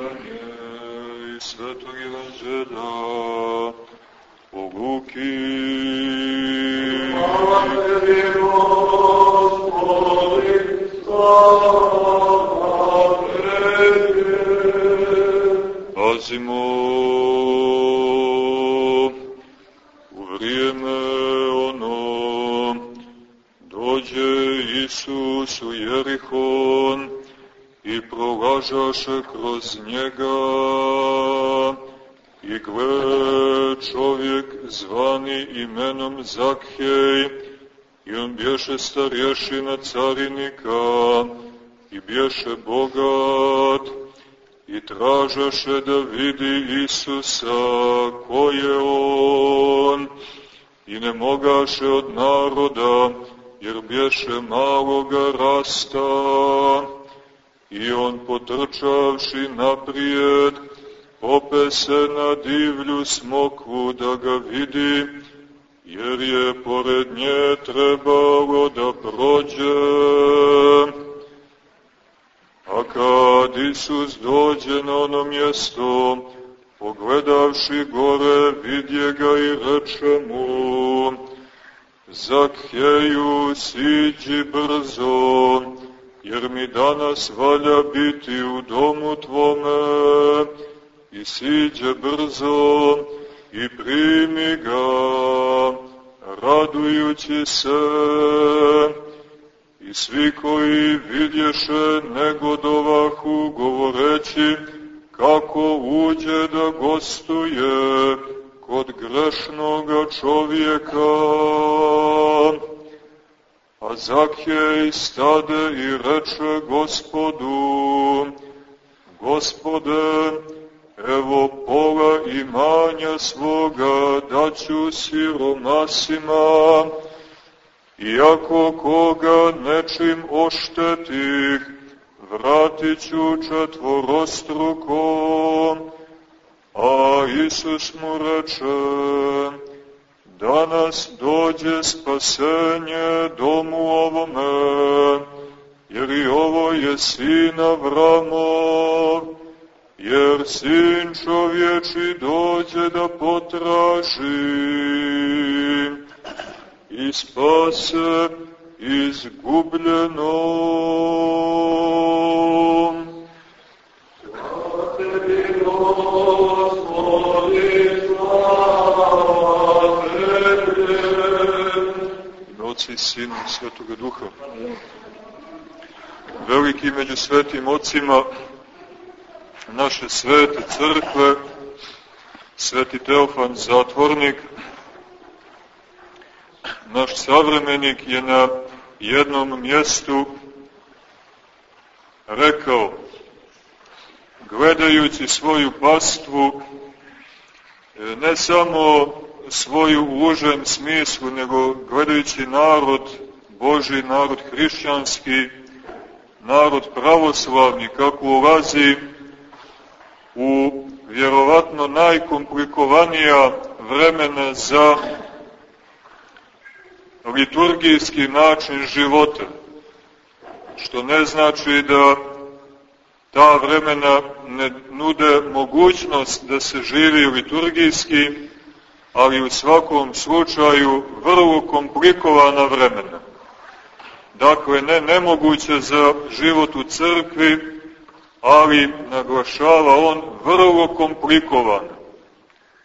čitanje iz Svetog Evanđelja po Luki. Hvala tebi, Gospodi, slava tebi. Pazimo u vrijeme ono dođe Isus u Jerihon i prolažaše kroz njega. I gle čovjek zvani imenom Zakhej i on bješe starješina carinika i bješe bogat. I tražaše da vidi Isusa ko je on. I ne mogaše od naroda jer bješe maloga rasta I on potrčavši naprijed, ope se na divlju smokvu da ga vidi, jer je pored nje trebalo da prođe. A kad Isus dođe na ono mjesto, pogledavši gore, vidje ga i reče mu, Zakheju, siđi brzo, jer mi danas valja biti u domu Tvome, i siđe brzo i primi ga, radujući se. I svi koji vidješe negodovahu govoreći kako uđe da gostuje kod grešnoga čovjeka. A Zakej stade i reče gospodu, Gospode, evo pola imanja svoga daću siromasima, iako koga nečim oštetih, vratit ću četvorostruko. A Isus mu reče, danas dođe spasenje domu ovome, jer i ovo je sin Avramov, jer sin čovječi dođe da potraži i spase izgubljeno. Hvala tebi, Gospodi, Oca i Sina i Svetoga Duha. Veliki među svetim ocima naše svete crkve, sveti Teofan Zatvornik, naš savremenik je na jednom mjestu rekao, gledajući svoju pastvu, ne samo svoju u užem smislu, nego gledajući narod, Boži narod hrišćanski, narod pravoslavni, kako ulazi u vjerovatno najkomplikovanija vremena za liturgijski način života, što ne znači da ta vremena ne nude mogućnost da se živi liturgijski, ali u svakom slučaju vrlo komplikovana vremena. Dakle, ne nemoguće za život u crkvi, ali naglašava on vrlo komplikovan.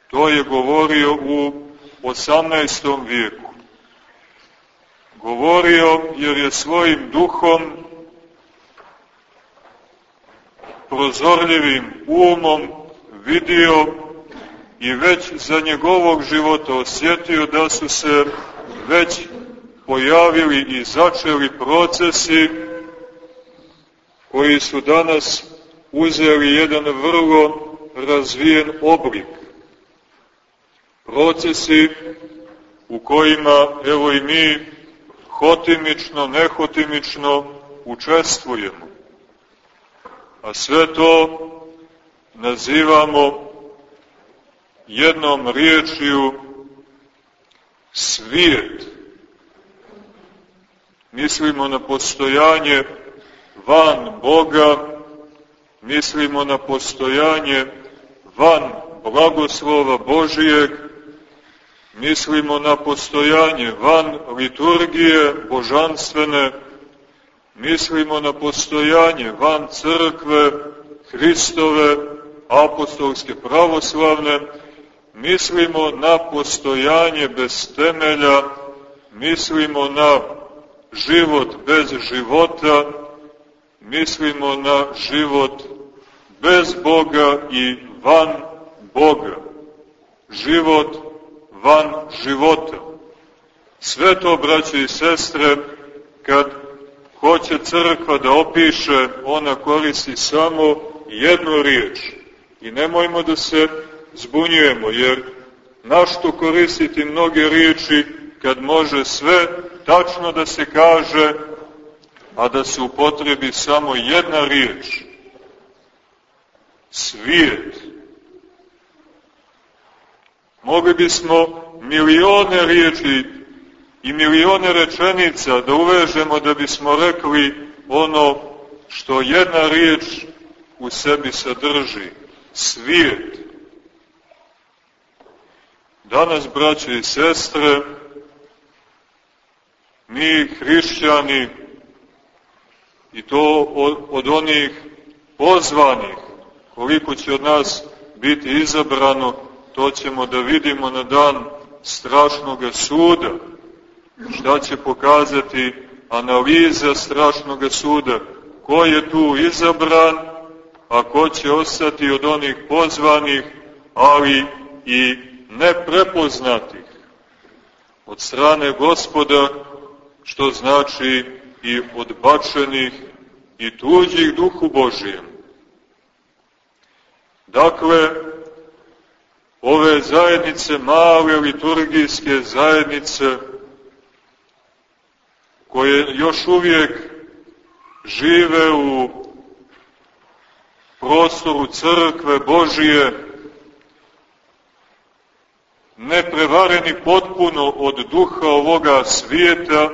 To je govorio u 18. vijeku. Govorio jer je svojim duhom, prozorljivim umom vidio i već za njegovog života osjetio da su se već pojavili i začeli procesi koji su danas uzeli jedan vrlo razvijen oblik. Procesi u kojima, evo i mi, hotimično, nehotimično učestvujemo. A sve to nazivamo jednom riječju svijet. Mislimo na postojanje van Boga, mislimo na postojanje van blagoslova Božijeg, mislimo na postojanje van liturgije božanstvene, mislimo na postojanje van crkve Hristove, apostolske pravoslavne, mislimo na postojanje bez temelja, mislimo na život bez života, mislimo na život bez Boga i van Boga. Život van života. Sve to, braće i sestre, kad hoće crkva da opiše, ona koristi samo jednu riječ. I nemojmo da se zbunjujemo, jer našto koristiti mnoge riječi kad može sve tačno da se kaže, a da se upotrebi samo jedna riječ. Svijet. Mogli bismo milione riječi i milione rečenica da uvežemo da bismo rekli ono što jedna riječ u sebi sadrži. Svijet. Danas, braće i sestre, mi hrišćani, i to od, onih pozvanih, koliko će od nas biti izabrano, to ćemo da vidimo na dan strašnog suda. Šta će pokazati analiza strašnog suda? Ko je tu izabran, a ko će ostati od onih pozvanih, ali i neprepoznatih od strane gospoda, što znači i odbačenih i tuđih duhu Božijem. Dakle, ove zajednice, male liturgijske zajednice, koje još uvijek žive u prostoru crkve Božije, neprevareni potpuno od duha ovoga svijeta,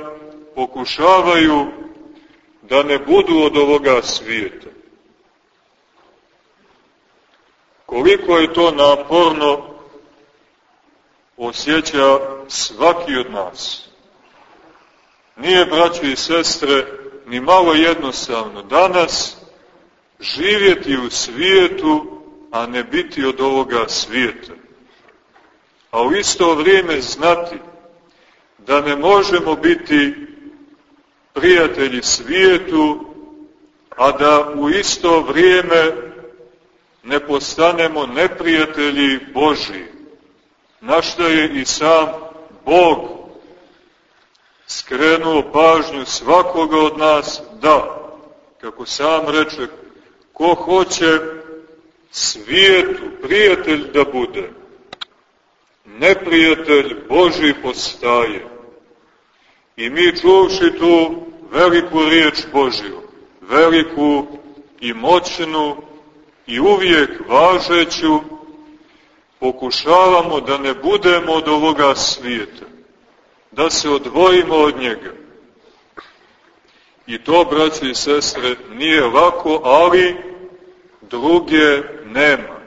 pokušavaju da ne budu od ovoga svijeta. Koliko je to naporno osjeća svaki od nas. Nije, braći i sestre, ni malo jednostavno danas živjeti u svijetu, a ne biti od ovoga svijeta. A u isto vrijeme znati da ne možemo biti prijatelji svijetu, a da u isto vrijeme ne postanemo neprijatelji Božiji. Na što je i sam Bog skrenuo pažnju svakoga od nas da, kako sam reče, ko hoće svijetu prijatelj da bude, neprijatelj Boži postaje. I mi čuvši tu veliku riječ Božiju, veliku i moćnu i uvijek važeću, pokušavamo da ne budemo od ovoga svijeta, da se odvojimo od njega. I to, braći i sestre, nije lako, ali druge nema.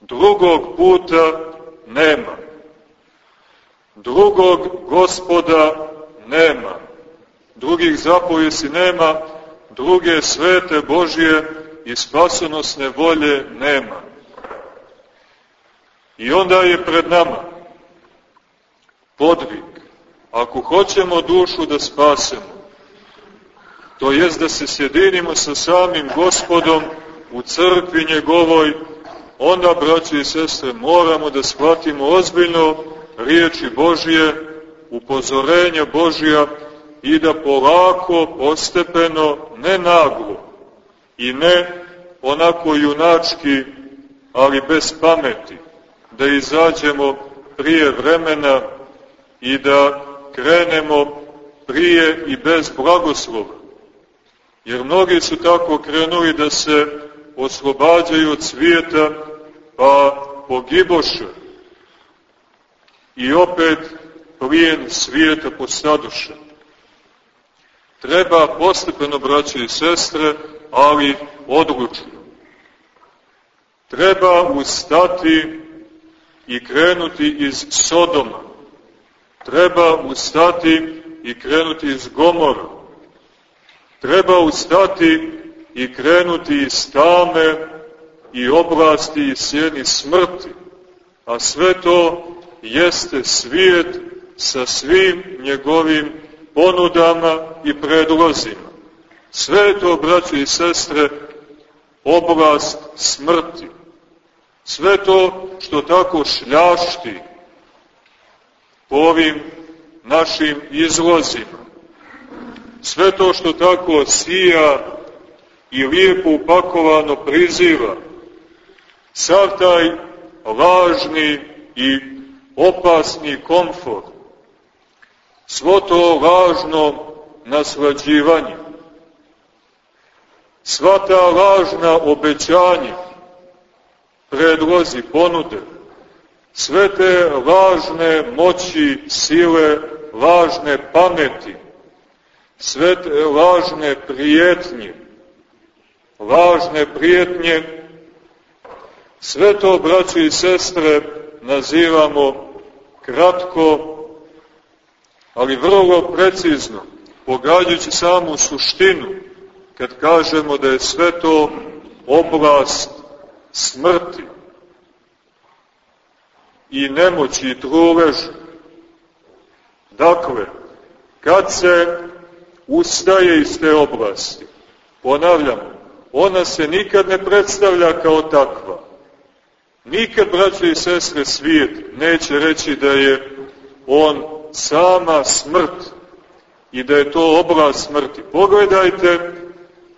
Drugog puta nema. Drugog gospoda nema. Drugih zapovjesi nema, druge svete Božje i spasonosne volje nema. I onda je pred nama podvig. Ako hoćemo dušu da spasemo, to jest da se sjedinimo sa samim gospodom u crkvi njegovoj, onda, braći i sestre, moramo da shvatimo ozbiljno riječi Božije, upozorenja Božija i da polako, postepeno, ne naglo i ne onako junački, ali bez pameti, da izađemo prije vremena i da krenemo prije i bez blagoslova. Jer mnogi su tako krenuli da se oslobađaju od svijeta, pa pogiboše. I opet plijen svijeta postaduše. Treba postepeno, braće i sestre, ali odlučno. Treba ustati i krenuti iz Sodoma. Treba ustati i krenuti iz Gomora. Treba ustati i krenuti iz tame i oblasti i sjeni smrti. A sve to jeste svijet sa svim njegovim ponudama i predlozima. Sve to, braće i sestre, oblast smrti. Sve to što tako šljašti po ovim našim izlozima. Sve to što tako sija i lijepo upakovano priziva. Sav taj lažni i opasni komfort. Svo to lažno naslađivanje. Sva ta lažna obećanja predlozi, ponude, sve te lažne moći, sile, lažne pameti, sve te lažne prijetnje, lažne prijetnje, sve to, braći i sestre, nazivamo kratko, ali vrlo precizno, pogađajući samu suštinu, kad kažemo da je sve to oblast smrti i nemoći i truleža. Dakle, kad se ustaje iz te oblasti, ponavljam, ona se nikad ne predstavlja kao takva. Nikad, braće i sestre, svijet neće reći da je on sama smrt i da je to oblast smrti. Pogledajte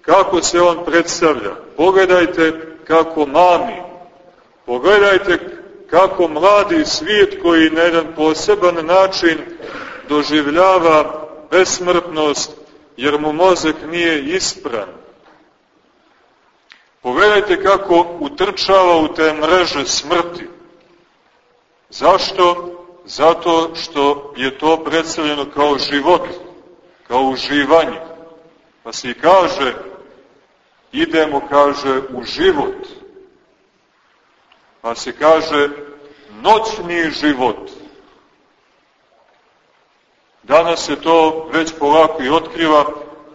kako se on predstavlja. Pogledajte kako mami. Pogledajte kako mladi svijet koji na jedan poseban način doživljava besmrtnost jer mu mozak nije ispran. Pogledajte kako utrčava u te mreže smrti. Zašto? Zato što je to predstavljeno kao život, kao uživanje. Pa se i kaže idemo, kaže, u život. Pa se kaže noćni život. Danas se to već polako i otkriva,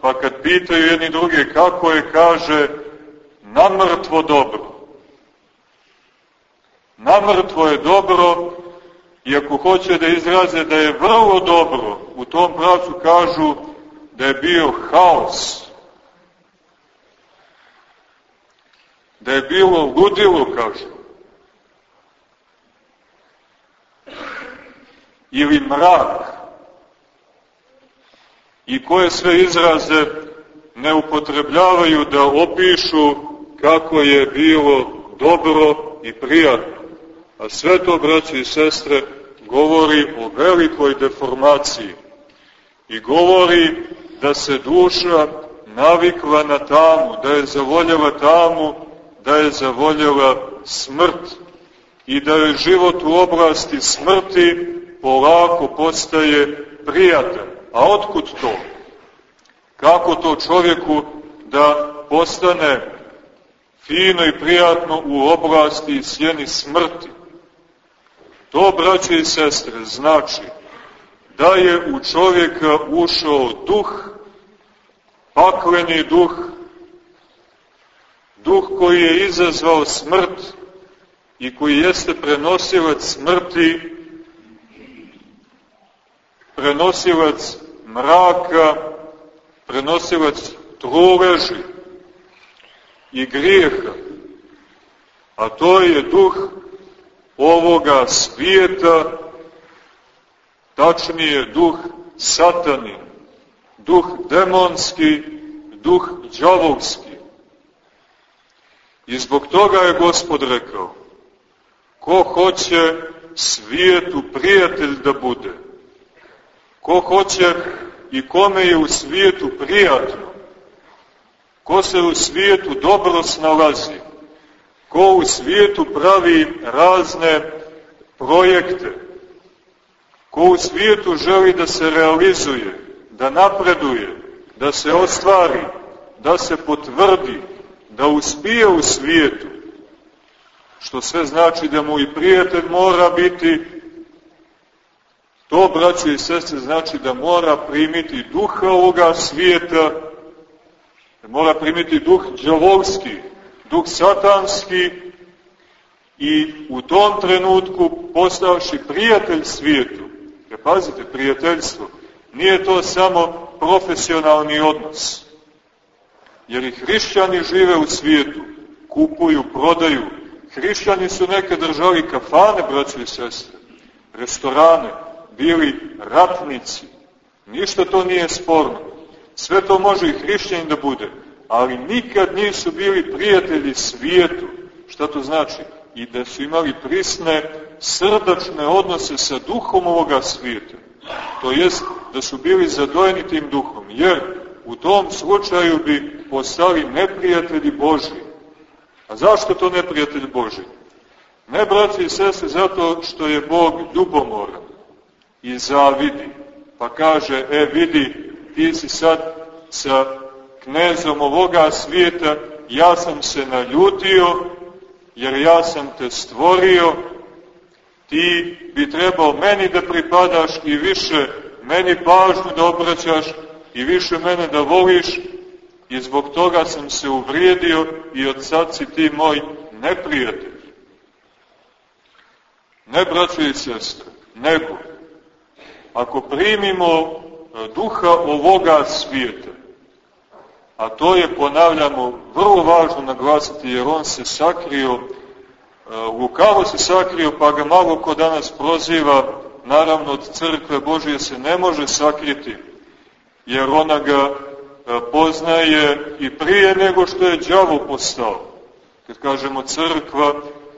pa kad pitaju jedni druge kako je, kaže, namrtvo dobro. Namrtvo je dobro, i ako hoće da izraze da je vrlo dobro, u tom pravcu kažu da je bio haos, da je bilo ludilo, kažu. Ili mrak. I koje sve izraze ne upotrebljavaju da opišu kako je bilo dobro i prijatno. A sve to, braći i sestre, govori o velikoj deformaciji i govori da se duša navikla na tamu, da je zavoljela tamu da je zavoljela smrt i da je život u oblasti smrti polako postaje prijatan. A otkud to? Kako to čovjeku da postane fino i prijatno u oblasti sjeni smrti? To, braće i sestre, znači da je u čovjeka ušao duh, pakleni duh, duh koji je izazvao smrt i koji jeste prenosilac smrti, prenosilac mraka, prenosilac truleži i grijeha, a to je duh ovoga svijeta, tačnije duh satani, duh demonski, duh džavovski. I zbog toga je Gospod rekao, ko hoće svijetu prijatelj da bude, ko hoće i kome je u svijetu prijatno, ko se u svijetu dobro snalazi, ko u svijetu pravi razne projekte, ko u svijetu želi da se realizuje, da napreduje, da se ostvari, da se potvrdi, da uspije u svijetu, što sve znači da mu i prijatelj mora biti, to, braće i sestre, znači da mora primiti duha ovoga svijeta, mora primiti duh džavolski, duh satanski i u tom trenutku postavši prijatelj svijetu. Jer pazite, prijateljstvo, nije to samo profesionalni odnos. Jer i hrišćani žive u svijetu, kupuju, prodaju. Hrišćani su nekad držali kafane, braće i sestre, restorane, bili ratnici. Ništa to nije sporno. Sve to može i hrišćanin da bude, ali nikad nisu bili prijatelji svijetu. Šta to znači? I da su imali prisne, srdačne odnose sa duhom ovoga svijeta. To jest da su bili zadojeni tim duhom, jer u tom slučaju bi postali neprijatelji Boži. A zašto to neprijatelj Boži? Ne, braći i sese, zato što je Bog ljubomoran i zavidi. Pa kaže, e vidi, ti si sad sa knezom ovoga svijeta, ja sam se naljutio, jer ja sam te stvorio, ti bi trebao meni da pripadaš i više meni pažnju da obraćaš i više mene da voliš i zbog toga sam se uvrijedio i od sad si ti moj neprijatelj. Ne, braćo i sestre, nego, ako primimo duha ovoga svijeta, a to je, ponavljamo, vrlo važno naglasiti, jer on se sakrio, e, lukavo se sakrio, pa ga malo ko danas proziva, naravno od crkve Božije se ne može sakriti, jer ona ga e, poznaje i prije nego što je đavo postao. Kad kažemo crkva,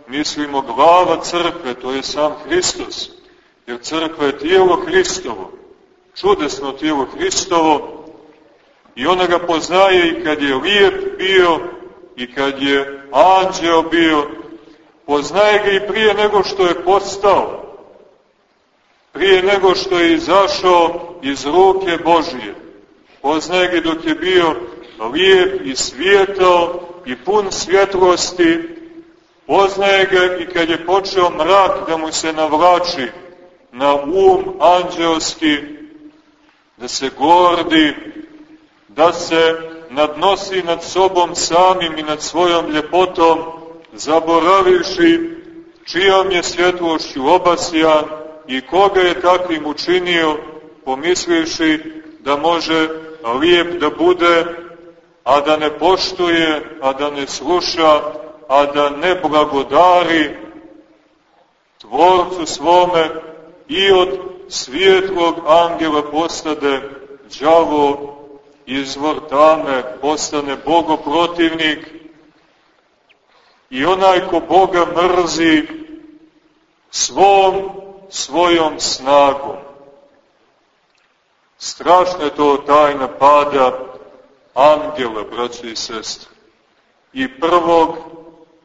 mislimo glava crkve, to je sam Hristos, jer crkva je tijelo Hristovo, čudesno tijelo Hristovo, i ona ga poznaje i kad je lijep bio, i kad je anđeo bio, poznaje ga i prije nego što je postao, prije nego što je izašao iz ruke Božije. Poznaje ga dok je bio lijep i svijetao i pun svjetlosti, poznaje ga i kad je počeo mrak da mu se navlači na um anđelski, da se gordi, da se nadnosi nad sobom samim i nad svojom ljepotom, zaboraviši čijom je svjetlošću obasjan i koga je takvim učinio, pomisliši da može lijep da bude, a da ne poštuje, a da ne sluša, a da ne blagodari tvorcu svome i od svijetlog angela postade đavo izvor tame, postane bogoprotivnik i onaj ko Boga mrzi svom svojom snagom. Strašna je to tajna pada angela, braći i sestre. I prvog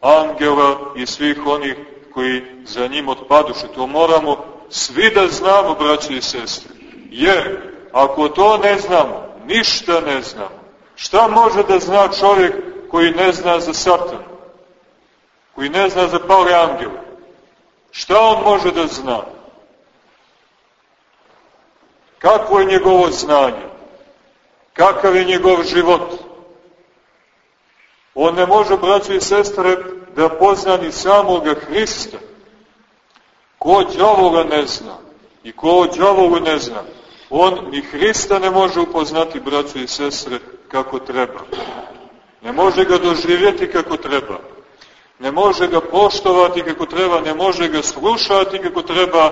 angela i svih onih koji za njim otpaduše. To moramo svi da znamo, braći i sestre. Jer, ako to ne znamo, ništa ne znamo. Šta može da zna čovjek koji ne zna za satan? Koji ne zna za pale angele? Šta on može da zna? Kakvo je njegovo znanje? Kakav je njegov život? On ne može, braći i sestre, da pozna ni samoga Hrista. Ko djavoga ne zna i ko djavogu ne zna, on ni Hrista ne može upoznati, braćo i sestre, kako treba. Ne može ga doživjeti kako treba. Ne može ga poštovati kako treba, ne može ga slušati kako treba,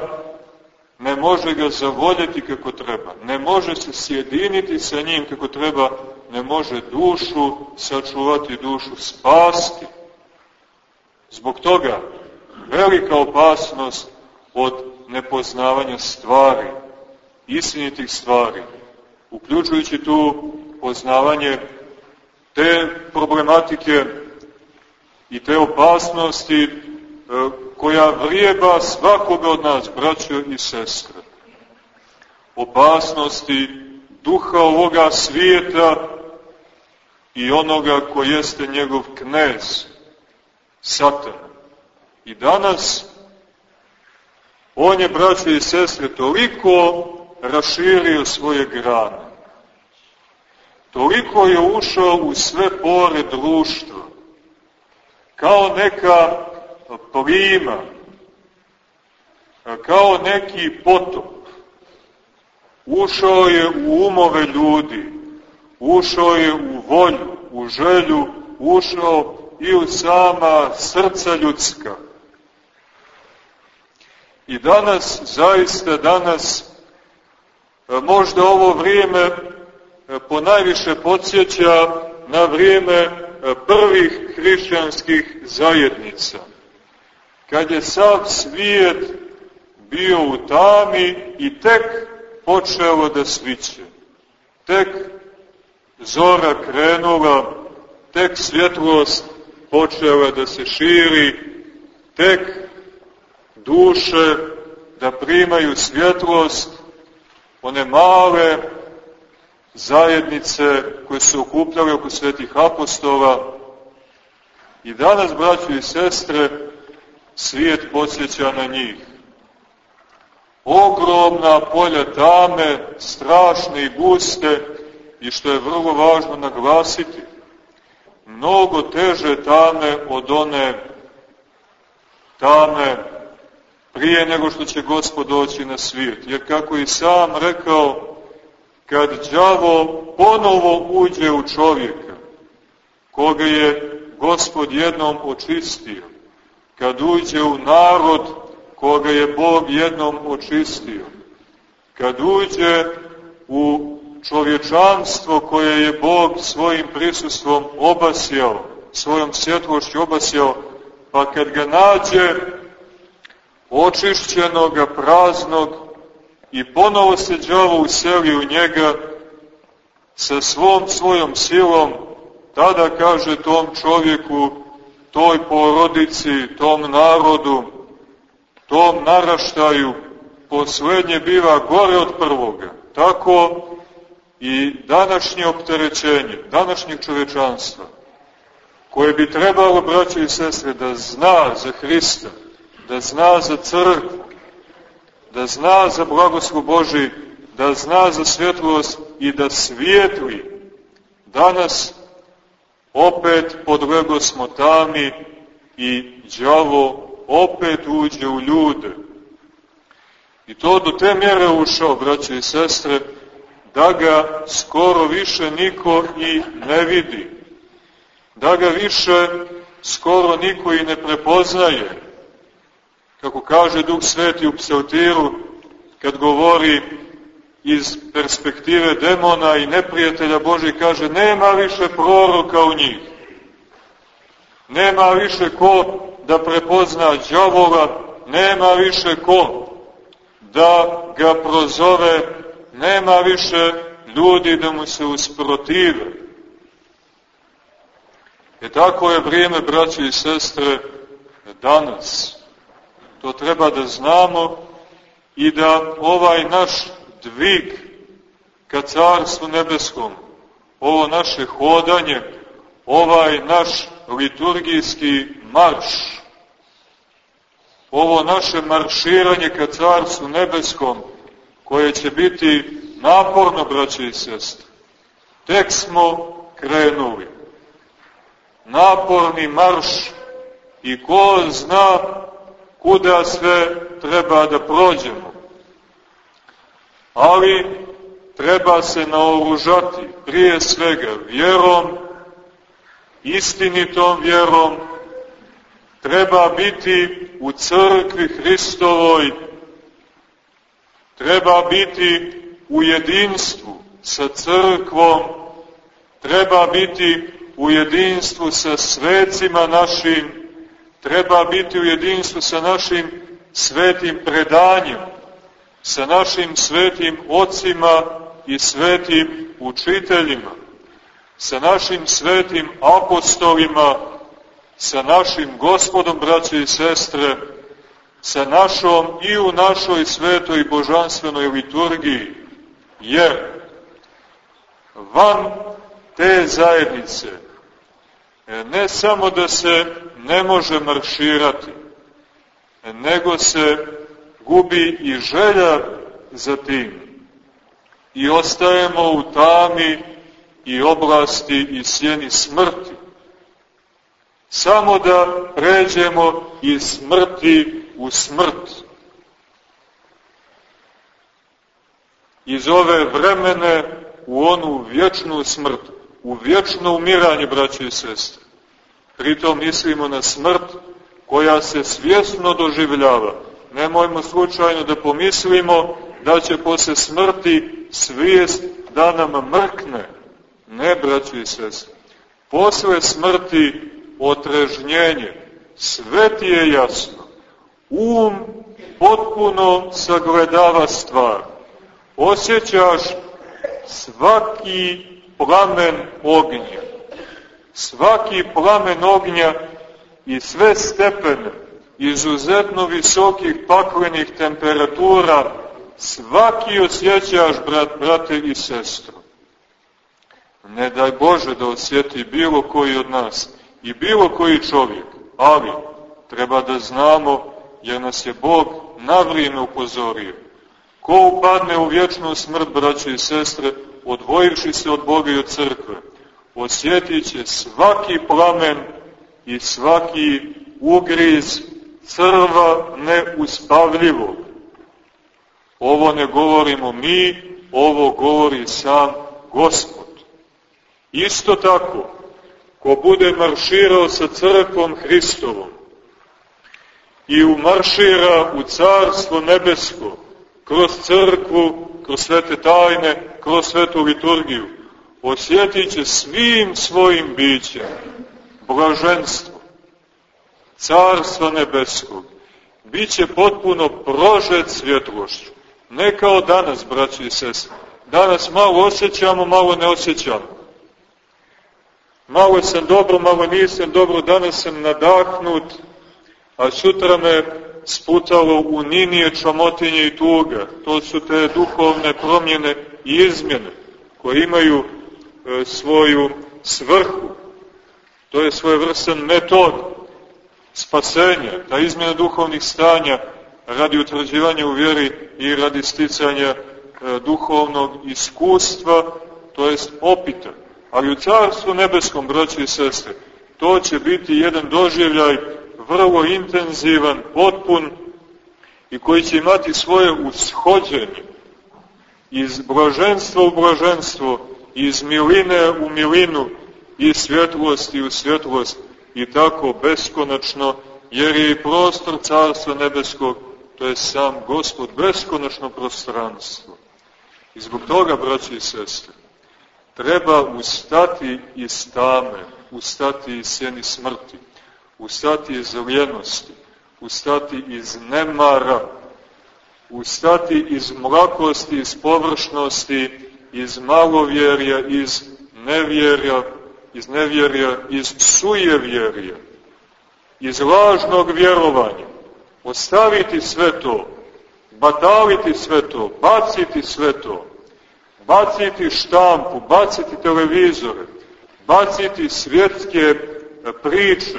ne može ga zavoljeti kako treba. Ne može se sjediniti sa njim kako treba, ne može dušu sačuvati, dušu spasti. Zbog toga velika opasnost od nepoznavanja stvari, istinitih stvari, uključujući tu poznavanje te problematike i te opasnosti e, koja vrijeba svakoga od nas, braćo i sestre. Opasnosti duha ovoga svijeta i onoga ko jeste njegov knez, satana. I danas on je, braće i sestre, toliko raširio svoje grane, toliko je ušao u sve pore društva, kao neka plima, kao neki potop. Ušao je u umove ljudi, ušao je u volju, u želju, ušao i u sama srca ljudska. I danas, zaista danas, možda ovo vrijeme ponajviše podsjeća na vrijeme prvih hrišćanskih zajednica, kad je sav svijet bio u tami i tek počeo da sviće. Tek zora krenula, tek svjetlost počela da se širi, tek duše da primaju svjetlost, one male zajednice koje se okupljale oko svetih apostola. I danas, braći i sestre, svijet podsjeća na njih. Ogromna polja tame, strašne i guste, i što je vrlo važno naglasiti, mnogo teže tame od one tame prije nego što će Gospod doći na svijet. Jer kako i sam rekao, kad đavo ponovo uđe u čovjeka, koga je Gospod jednom očistio, kad uđe u narod koga je Bog jednom očistio, kad uđe u čovječanstvo koje je Bog svojim prisustvom obasjao, svojom svjetlošću obasjao, pa kad ga nađe očišćenog, praznog i ponovo se đavo useli u njega sa svom svojom silom, tada kaže tom čovjeku, toj porodici, tom narodu, tom naraštaju, poslednje biva gore od prvoga. Tako i današnje opterećenje, današnjeg čovečanstva, koje bi trebalo, braće i sestre, da zna za Hrista, da zna za crkvu, da zna za blagoslov Boži, da zna za svjetlost i da svijetli. Danas opet podlego smo tami i đavo opet uđe u ljude. I to do te mjere ušao, braće i sestre, da ga skoro više niko i ne vidi, da ga više skoro niko i ne prepoznaje. Kako kaže Duh Sveti u psaltiru, kad govori iz perspektive demona i neprijatelja Boži, kaže, nema više proroka u njih. Nema više ko da prepozna džavola, nema više ko da ga prozove nema više ljudi da mu se usprotive. E tako je vrijeme, braće i sestre, danas. To treba da znamo i da ovaj naš dvig ka Carstvu Nebeskom, ovo naše hodanje, ovaj naš liturgijski marš, ovo naše marširanje ka Carstvu Nebeskom, koje će biti naporno, braće i sestre. Tek smo krenuli. Naporni marš i ko zna kuda sve treba da prođemo. Ali treba se naoružati prije svega vjerom, istinitom vjerom, treba biti u crkvi Hristovoj. Treba biti u jedinstvu sa crkvom, treba biti u jedinstvu sa svecima našim, treba biti u jedinstvu sa našim svetim predanjem, sa našim svetim ocima i svetim učiteljima, sa našim svetim apostolima, sa našim gospodom, braće i sestre, sa našom i u našoj svetoj božanstvenoj liturgiji, jer van te zajednice ne samo da se ne može marširati, nego se gubi i želja za tim. I ostajemo u tami i oblasti i sjeni smrti. Samo da pređemo iz smrti u smrt. Iz ove vremene u onu vječnu smrt, u vječno umiranje, braće i sestre. Pritom mislimo na smrt koja se svjesno doživljava. Nemojmo slučajno da pomislimo da će posle smrti svijest da nam mrkne. Ne, braći i sestre. Posle smrti otrežnjenje. Sve ti je jasno. Um potpuno sagledava stvar. Osjećaš svaki plamen ognja. Svaki plamen ognja i sve stepene izuzetno visokih paklenih temperatura svaki osjećaš, brat, brate i sestro. Ne daj Bože da osjeti bilo koji od nas i bilo koji čovjek, ali treba da znamo, jer nas je Bog na vrijeme upozorio. Ko upadne u vječnu smrt, braće i sestre, odvojivši se od Boga i od crkve, osjetit će svaki plamen i svaki ugriz crva neuspavljivog. Ovo ne govorimo mi, ovo govori sam Gospod. Isto tako, ko bude marširao sa crkvom Hristovom i umaršira u carstvo nebesko, kroz crkvu, kroz svete tajne, kroz svetu liturgiju, osjetit će svim svojim bićem blaženstvo carstva nebeskog. Biće potpuno prožet svjetlošću. Ne kao danas, braći i sestre. Danas malo osjećamo, malo ne osjećamo. Malo sam dobro, malo nisam dobro, danas sam nadahnut, a sutra me sputalo u ninije čamotinje i tuga. To su te duhovne promjene i izmjene koje imaju svoju svrhu. To je svoje vrsten metod spasenja, ta izmjena duhovnih stanja radi utvrđivanja u vjeri i radi sticanja e, duhovnog iskustva, to jest opita. Ali u Carstvu nebeskom, braći i sestre, to će biti jedan doživljaj vrlo intenzivan, potpun i koji će imati svoje ushođenje iz blaženstva u blaženstvo, iz miline u milinu, iz svjetlosti u svjetlost i tako beskonačno, jer je i prostor Carstva Nebeskog, to je sam Gospod, beskonačno prostranstvo. I zbog toga, braći i sestre, treba ustati iz tame, ustati iz sjeni smrti, ustati iz ljenosti, ustati iz nemara, ustati iz mlakosti, iz površnosti, iz malovjerja, iz nevjerja, iz nevjerja, iz sujevjerja, iz lažnog vjerovanja. Ostaviti sve to, bataliti sve to, baciti sve to, baciti štampu, baciti televizore, baciti svjetske priče,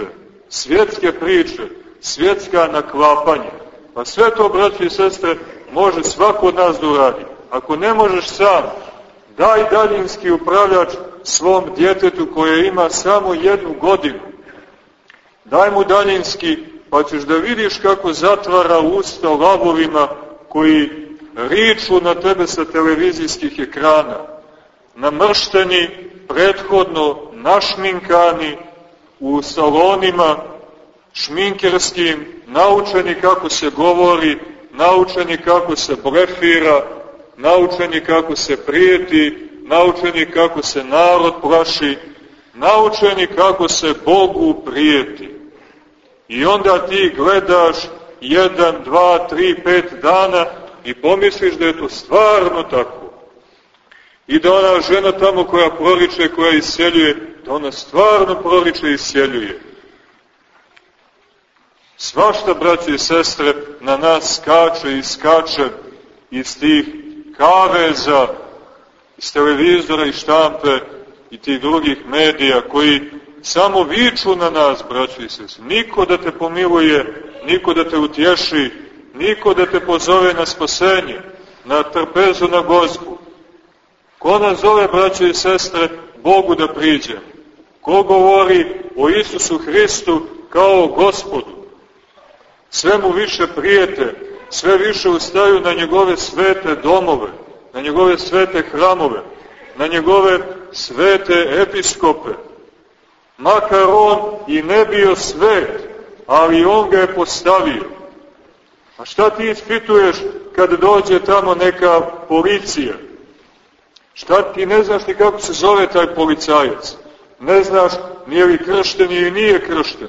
svjetske priče, svjetska naklapanja. Pa sve to, braći i sestre, može svako od nas da uradi. Ako ne možeš sam, daj daljinski upravljač svom djetetu koje ima samo jednu godinu. Daj mu daljinski, pa ćeš da vidiš kako zatvara usta lavovima koji riču na tebe sa televizijskih ekrana. Namršteni, prethodno našminkani, u salonima šminkerskim, naučeni kako se govori, naučeni kako se brefira, naučeni kako se prijeti, naučeni kako se narod plaši, naučeni kako se Bogu prijeti. I onda ti gledaš jedan, dva, tri, pet dana i pomisliš da je to stvarno tako. I da ona žena tamo koja proriče, koja isjeljuje, da ona stvarno proriče i isjeljuje. Svašta, braći i sestre, na nas skače i skače iz tih kaveza, iz televizora i štampe i tih drugih medija koji samo viču na nas, braćo i sest. Niko da te pomiluje, niko da te utješi, niko da te pozove na spasenje, na trpezu, na gozbu. Ko nas zove, braćo i sestre, Bogu da priđe? Ko govori o Isusu Hristu kao gospodu? Sve mu više prijete, sve više ustaju na njegove svete domove, na njegove svete hramove, na njegove svete episkope. Makar on i ne bio svet, ali on ga je postavio. A šta ti ispituješ kad dođe tamo neka policija? Šta ti ne znaš ni kako se zove taj policajac? Ne znaš nije li kršten ili nije kršten?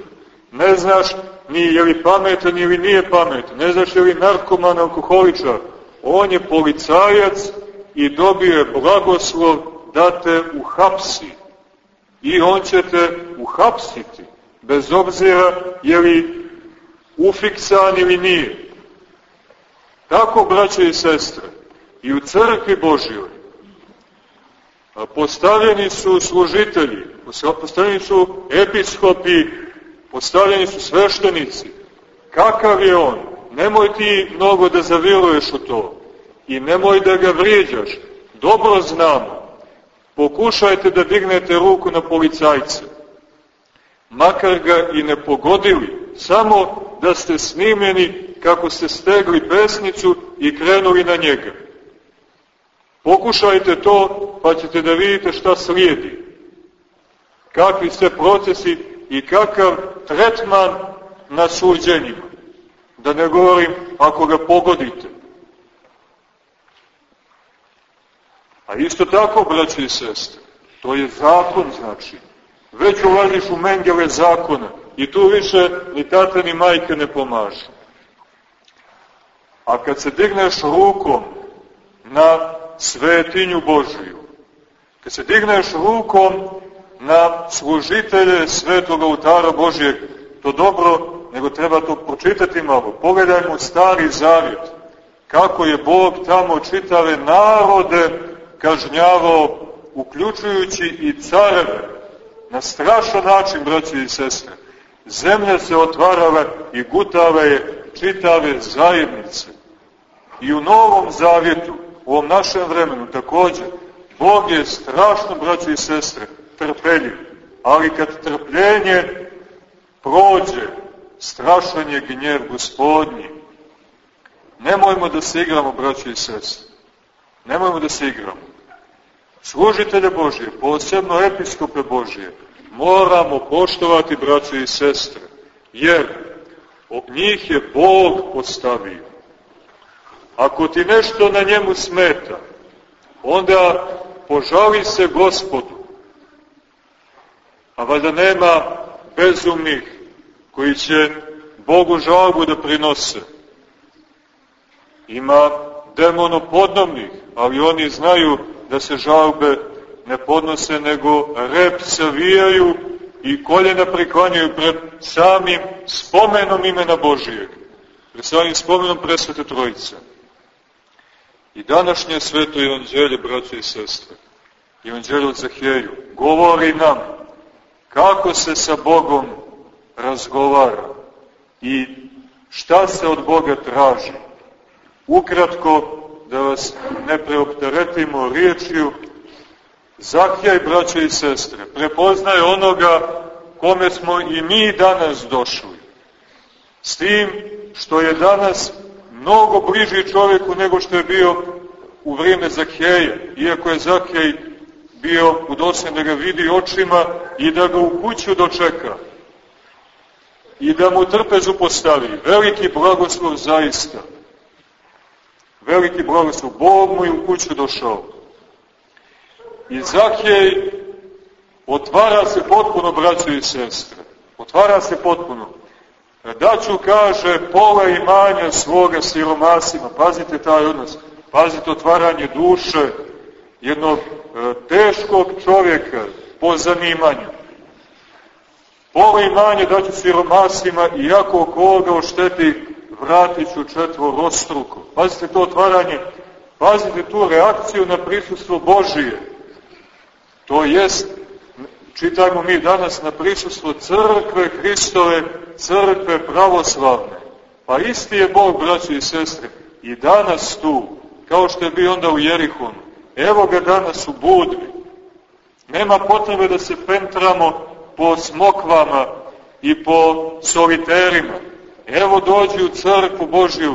Ne znaš ni je li pametan ili nije pametan? Ne znaš je li narkoman, alkoholičar? On je policajac i dobio je blagoslov da te uhapsi. I on će te uhapsiti, bez obzira je li ufiksan ili nije. Tako, braće i sestre, i u crkvi Božjoj postavljeni su služitelji, postavljeni su episkopi, postavljeni su sveštenici. Kakav je on? Nemoj ti mnogo da zaviruješ u to i nemoj da ga vrijeđaš. Dobro znamo. Pokušajte da dignete ruku na policajce. Makar ga i ne pogodili, samo da ste snimljeni kako ste stegli pesnicu i krenuli na njega. Pokušajte to, pa ćete da vidite šta slijedi. Kakvi ste procesi i kakav tretman na suđenjima. Da ne govorim ako ga pogodite. A isto tako, braći i sestre, to je zakon, znači. Već ulaziš u mengele zakona i tu više ni tata ni majka ne pomažu. A kad se digneš rukom na svetinju Božiju, kad se digneš rukom na služitelje svetog autara Božijeg, to dobro, nego treba to pročitati malo. Pogledajmo stari zavjet, kako je Bog tamo čitave narode kažnjavao, uključujući i careve, na strašan način, braći i sestre. Zemlja se otvarala i gutale je čitave zajednice. I u Novom Zavjetu, u ovom našem vremenu takođe, Bog je strašno, braći i sestre, trpeljiv. Ali kad trpljenje prođe, strašan je gnjev gospodnji. Nemojmo da se igramo, braći i sestre. Nemojmo da se igramo. Služitelje Božije, posebno episkope Božije, moramo poštovati, braći i sestre, jer njih je Bog postavio. Ako ti nešto na njemu smeta, onda požali se gospodu. A valjda nema bezumnih koji će Bogu žalbu da prinose. Ima demonopodnomnih, ali oni znaju da se žalbe ne podnose, nego rep savijaju i koljena priklanjaju pred samim spomenom imena Božijeg, pred samim spomenom presvete Trojice. I današnje sveto evanđelje, braće i sestre, evanđelje od Zahijeju, govori nam kako se sa Bogom razgovara i šta se od Boga traži. Ukratko, da vas ne preopteretimo riječju, Zakijaj, braće i sestre, prepoznaje onoga kome smo i mi danas došli. S tim što je danas mnogo bliži čovjeku nego što je bio u vrijeme Zakeja, iako je Zakej bio udosen da ga vidi očima i da ga u kuću dočeka i da mu trpezu postavi. Veliki blagoslov zaista. Veliki blagoslov. Bog mu je u kuću došao. I Zakej otvara se potpuno, braćo i sestre. Otvara se potpuno. Daću, kaže, pola imanja svoga siromasima. Pazite taj odnos. Pazite otvaranje duše jednog e, teškog čovjeka po zanimanju. Pola imanja daću siromasima i jako koga ošteti vratit ću četvorostruko. Pazite to otvaranje, pazite tu reakciju na prisustvo Božije. To jest, čitajmo mi danas na prisustvo crkve Hristove, crkve pravoslavne. Pa isti je Bog, braći i sestre, i danas tu, kao što je bio onda u Jerihonu. Evo ga danas u Budvi. Nema potrebe da se pentramo po smokvama i po soliterima. Evo dođi u crkvu Božju,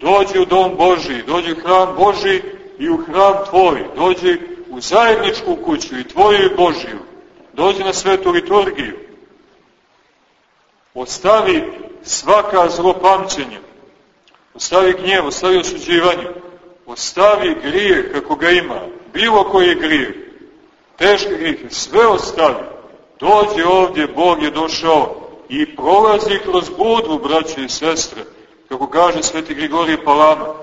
dođi u dom Božji, dođi u hram Božji i u hram tvoj, dođi u zajedničku kuću i tvoju i Božju, dođi na svetu liturgiju. Ostavi svaka zlopamćenja, ostavi gnjev, ostavi osuđivanje, ostavi grije kako ga ima, bilo koji grije, teške grije, sve ostavi. Dođe ovdje, Bog je došao i prolazi kroz budvu, braće i sestre, kako kaže sveti Grigorije Palama.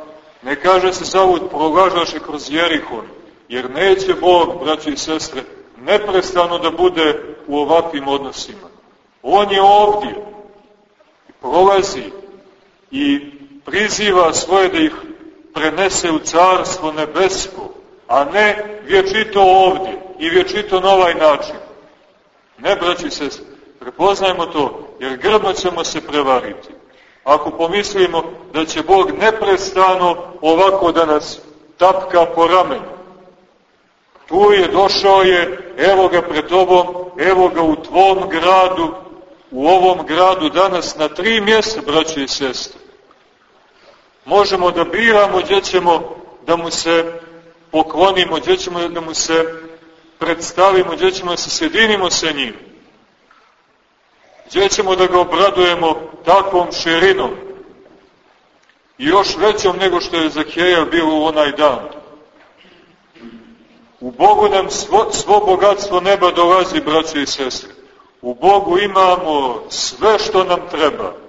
Ne kaže se zavud, prolažaše kroz Jerihon, jer neće Bog, braće i sestre, neprestano da bude u ovakvim odnosima. On je ovdje, prolazi i priziva svoje da ih prenese u carstvo nebesko, a ne vječito ovdje i vječito na ovaj način. Ne, braći se, prepoznajmo to, jer grdno ćemo se prevariti. Ako pomislimo da će Bog neprestano ovako da nas tapka po ramenu. Tu je, došao je, evo ga pred tobom, evo ga u tvom gradu, u ovom gradu danas na tri mjesta, braće i sestre. Možemo da biramo gdje ćemo da mu se poklonimo, gdje ćemo da mu se predstavimo, gdje ćemo da se sjedinimo sa njim. Gdje ćemo da ga obradujemo takvom širinom i još većom nego što je Zakeja bilo u onaj dan. U Bogu nam svo, svo bogatstvo neba dolazi, braće i sestre. U Bogu imamo sve što nam treba.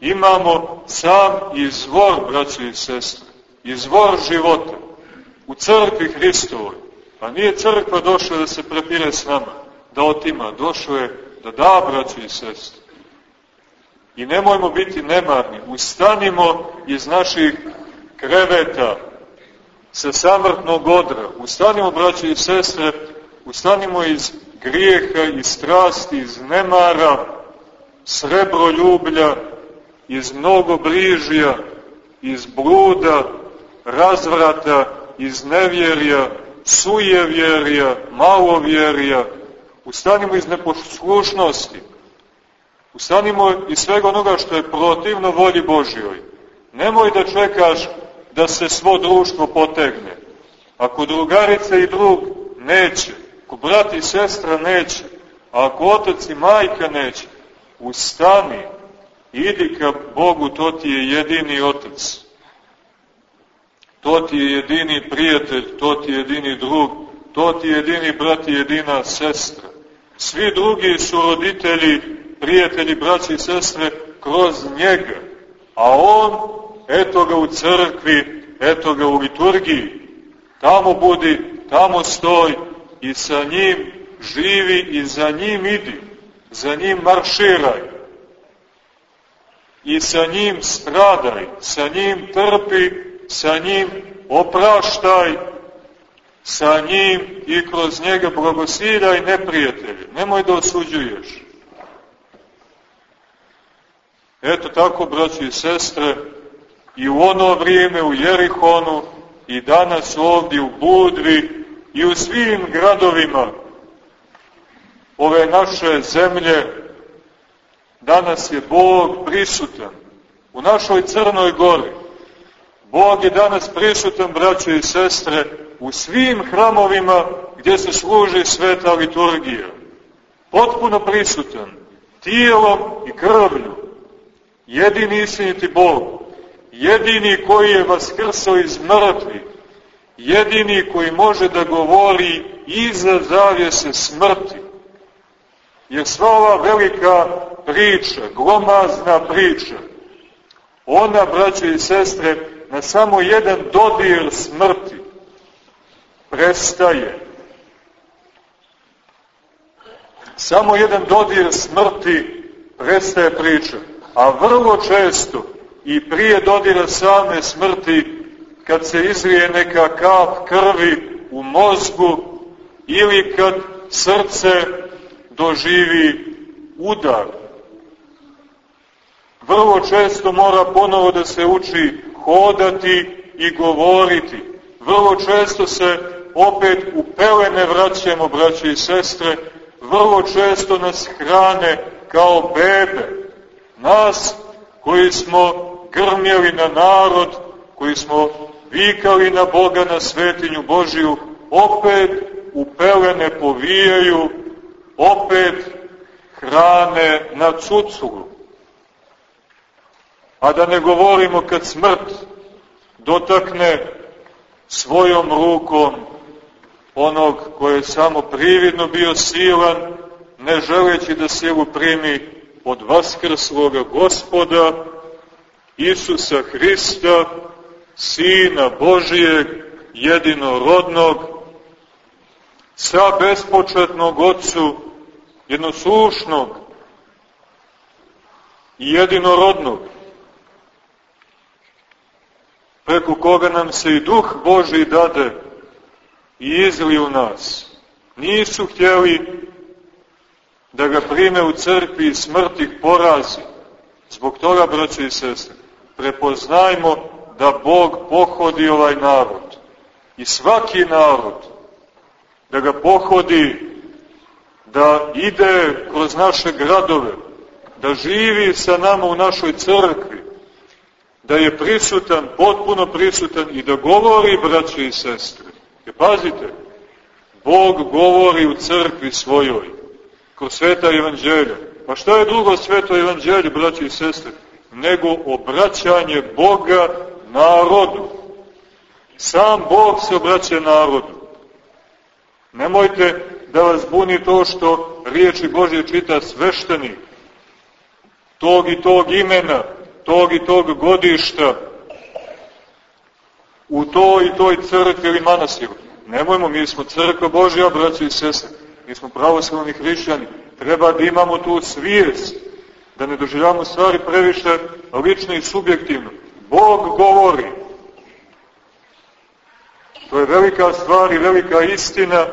Imamo sam izvor, braće i sestre, izvor života u crkvi Hristovoj. Pa nije crkva došla da se prepire s nama, da otima, došla je da da, braće i sestre. I nemojmo biti nemarni, ustanimo iz naših kreveta sa samrtnog odra, ustanimo, braće i sestre, ustanimo iz grijeha, iz strasti, iz nemara, srebroljublja, iz mnogo bližija, iz bluda, razvrata, iz nevjerja, sujevjerja, malovjerja, ustanimo iz neposlušnosti, ustanimo iz svega onoga što je protivno volji Božjoj. Nemoj da čekaš da se svo društvo potegne. Ako drugarica i drug neće, ako brat i sestra neće, a ako otac i majka neće, ustani, idi ka Bogu, to ti je jedini otac. To ti je jedini prijatelj, to ti je jedini drug, to ti je jedini brat i jedina sestra. Svi drugi su roditelji, prijatelji, braći i sestre kroz njega. A on, eto ga u crkvi, eto ga u liturgiji. Tamo budi, tamo stoj i sa njim živi i za njim idi. Za njim marširaj. I sa njim stradaj, sa njim trpi, sa njim opraštaj, sa njim i kroz njega blagosiraj neprijatelje. Nemoj da osuđuješ. Eto tako, braći i sestre, i u ono vrijeme u Jerihonu, i danas ovdje u Budvi, i u svim gradovima ove naše zemlje, danas je Bog prisutan. U našoj Crnoj gori, Bog je danas prisutan, braće i sestre, u svim hramovima gdje se služi sveta liturgija. Potpuno prisutan, tijelom i krvlju. Jedini istiniti Bog, jedini koji je vaskrsao iz mrtvih, jedini koji može da govori iza zavjese smrti. Jer sva ova velika priča, glomazna priča, ona, braće i sestre, na samo jedan dodir smrti prestaje. Samo jedan dodir smrti prestaje priča, a vrlo često i prije dodira same smrti, kad se izrije neka kap krvi u mozgu, ili kad srce doživi udar. Vrlo često mora ponovo da se uči hodati i govoriti. Vrlo često se opet u pelene vraćamo, braće i sestre, vrlo često nas hrane kao bebe. Nas koji smo grmjeli na narod, koji smo vikali na Boga, na svetinju Božiju, opet u pelene povijaju, opet hrane na cuculu. A da ne govorimo kad smrt dotakne svojom rukom onog koji je samo prividno bio silan, ne želeći da silu primi od vaskrsloga gospoda, Isusa Hrista, Sina Božijeg, jedinorodnog, sa bespočetnog Otcu, jednoslušnog i jedinorodnog, preko koga nam se i duh Boži dade i izli u nas. Nisu htjeli da ga prime u crkvi i smrti porazi. Zbog toga, braće i sestre, prepoznajmo da Bog pohodi ovaj narod. I svaki narod da ga pohodi, da ide kroz naše gradove, da živi sa nama u našoj crkvi, da je prisutan, potpuno prisutan i da govori, braće i sestre. I pazite, Bog govori u crkvi svojoj, kroz sveta evanđelja. Pa šta je drugo sveto evanđelje, braće i sestre, nego obraćanje Boga narodu. Sam Bog se obraća narodu. Nemojte da vas buni to što riječi Božje čita sveštenik, tog i tog imena, tog i tog godišta, u toj i toj crkvi ili manastiru. Nemojmo, mi smo crkva Božja, braći i sestre, mi smo pravoslavni hrišćani, treba da imamo tu svijest, da ne doživljamo stvari previše lično i subjektivno. Bog govori. To je velika stvar i velika istina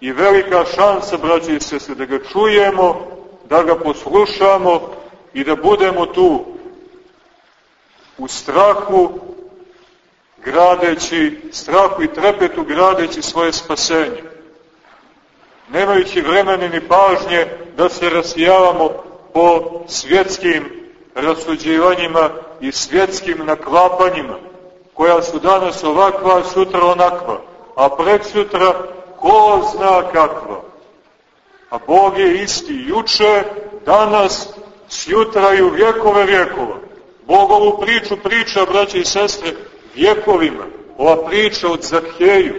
i velika šansa, braći i sestre, da ga čujemo, da ga poslušamo i da budemo tu u strahu gradeći, strahu i trepetu gradeći svoje spasenje. Nemajući vremena ni pažnje da se rasijavamo po svjetskim rasuđivanjima i svjetskim naklapanjima, koja su danas ovakva, sutra onakva, a prek sutra ko zna kakva. A Bog je isti juče, danas, sjutra i u vjekove vjekova. Bog ovu priču priča, braće i sestre, vjekovima. Ova priča od Zakheju.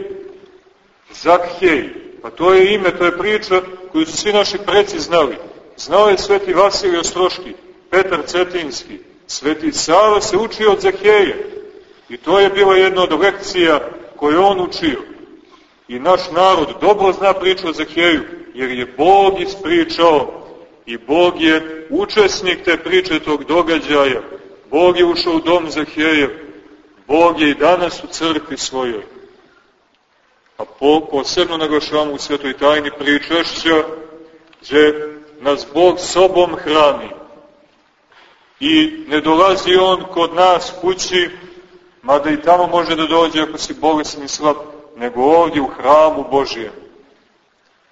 Zakhej. Pa to je ime, to je priča koju su svi naši preci znali. Znao je sveti Vasilij Ostroški, Petar Cetinski, sveti Sava se učio od Zakheje. I to je bila jedna od lekcija koju on učio. I naš narod dobro zna priču o Zakheju, jer je Bog ispričao i Bog je učesnik te priče tog događaja. Bog je ušao u dom Zahejev, Bog je i danas u crkvi svojoj. A po, posebno naglašavamo u svetoj tajni pričešća, gdje nas Bog sobom hrani. I ne dolazi On kod nas kući, mada i tamo može da dođe ako si bolesan i slab, nego ovdje u hramu Božijem.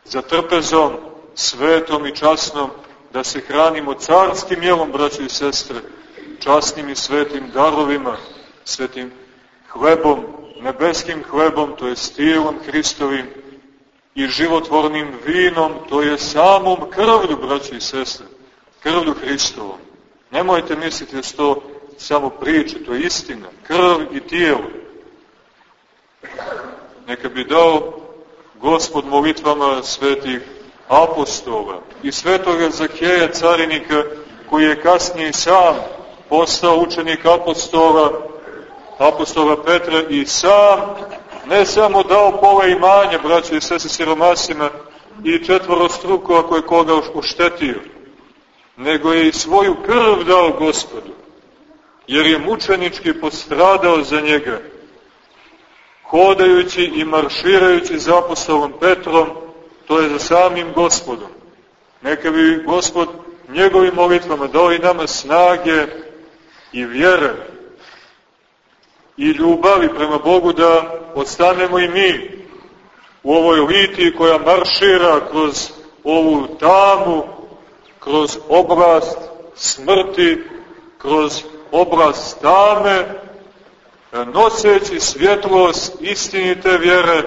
Za trpezom, svetom i časnom, da se hranimo carskim jelom, braći i sestre, časnim i svetim darovima, svetim hlebom, nebeskim hlebom, to je stilom Hristovim, i životvornim vinom, to je samom krvlju, braći i sestre, krvlju Hristovom. Nemojte misliti da to samo priče, to je istina, krv i tijelo. Neka bi dao Gospod molitvama svetih apostola i svetoga Zakeja carinika koji je kasnije sam postao učenik apostola, apostola Petra i sam ne samo dao pola imanja, braćo i sese siromasima, i četvoro struku ako je koga oštetio, nego je i svoju krv dao gospodu, jer je mučenički postradao za njega, hodajući i marširajući za apostolom Petrom, to je za samim gospodom. Neka bi gospod njegovim molitvama dao i nama snage i vjere i ljubavi prema Bogu da odstanemo i mi u ovoj litiji koja maršira kroz ovu tamu, kroz oblast smrti, kroz oblast tame, noseći svjetlost istinite vjere,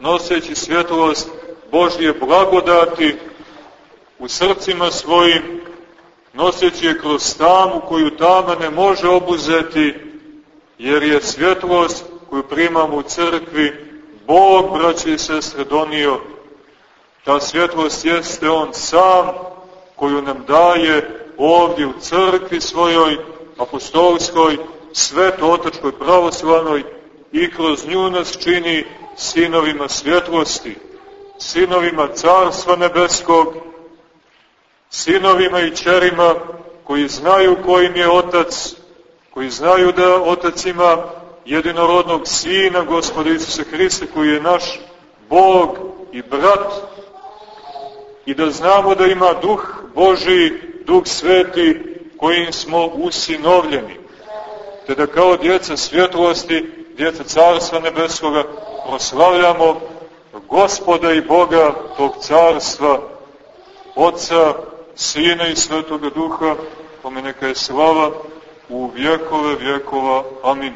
noseći svjetlost Božje blagodati u srcima svojim, noseći je kroz tamu koju tama ne može obuzeti, jer je svjetlost koju primamo u crkvi, Bog, braći i sestre, donio. Ta svjetlost jeste On sam, koju nam daje ovdje u crkvi svojoj, apostolskoj, svetotačkoj pravoslavnoj i kroz nju nas čini sinovima svjetlosti, sinovima Carstva Nebeskog, sinovima i čerima koji znaju kojim je Otac, koji znaju da Otac ima jedinorodnog Sina, Gospoda Isusa Hrista, koji je naš Bog i brat, i da znamo da ima Duh Boži, Duh Sveti, kojim smo usinovljeni, te da kao djeca svjetlosti, djeca Carstva Nebeskoga, proslavljamo Gospoda i Boga tog Carstva, Otca, Sina i Svetoga Duha, pa kome neka je slava u vjekove vjekova. Amin.